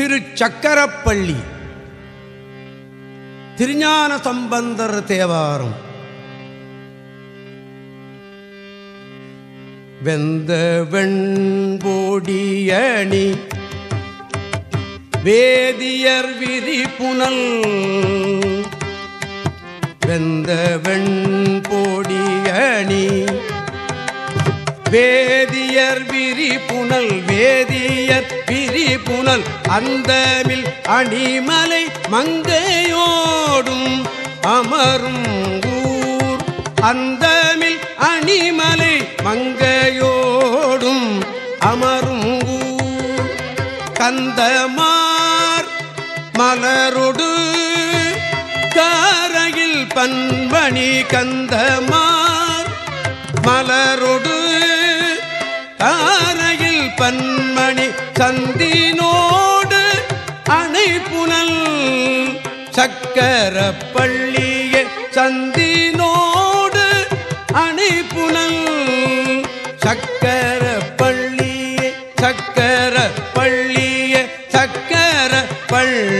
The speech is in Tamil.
திரு சக்கரப்பள்ளி திருஞான சம்பந்தர் தேவாரம். வெந்த வெண்போடியணி வேதியர் விதி புனல். வெந்த வெண்போடியணி வேதியர் விரி புனல் வேதியர் விரி புனல் அந்தமில் அணிமலை மங்கையோடும் அமரும் ஊர். அந்தமில் அணிமலை மங்கையோடும் அமரும் ஊர். கந்தமார் மலரொடு காரையில் பண்பணி கந்தமார் மலரொடு கந்தினோடு அணை புனல் சக்கர பள்ளியே சந்தினோடு அணை புனல் சக்கர பள்ளியே சக்கர பள்ளியே சக்கர பள்ளி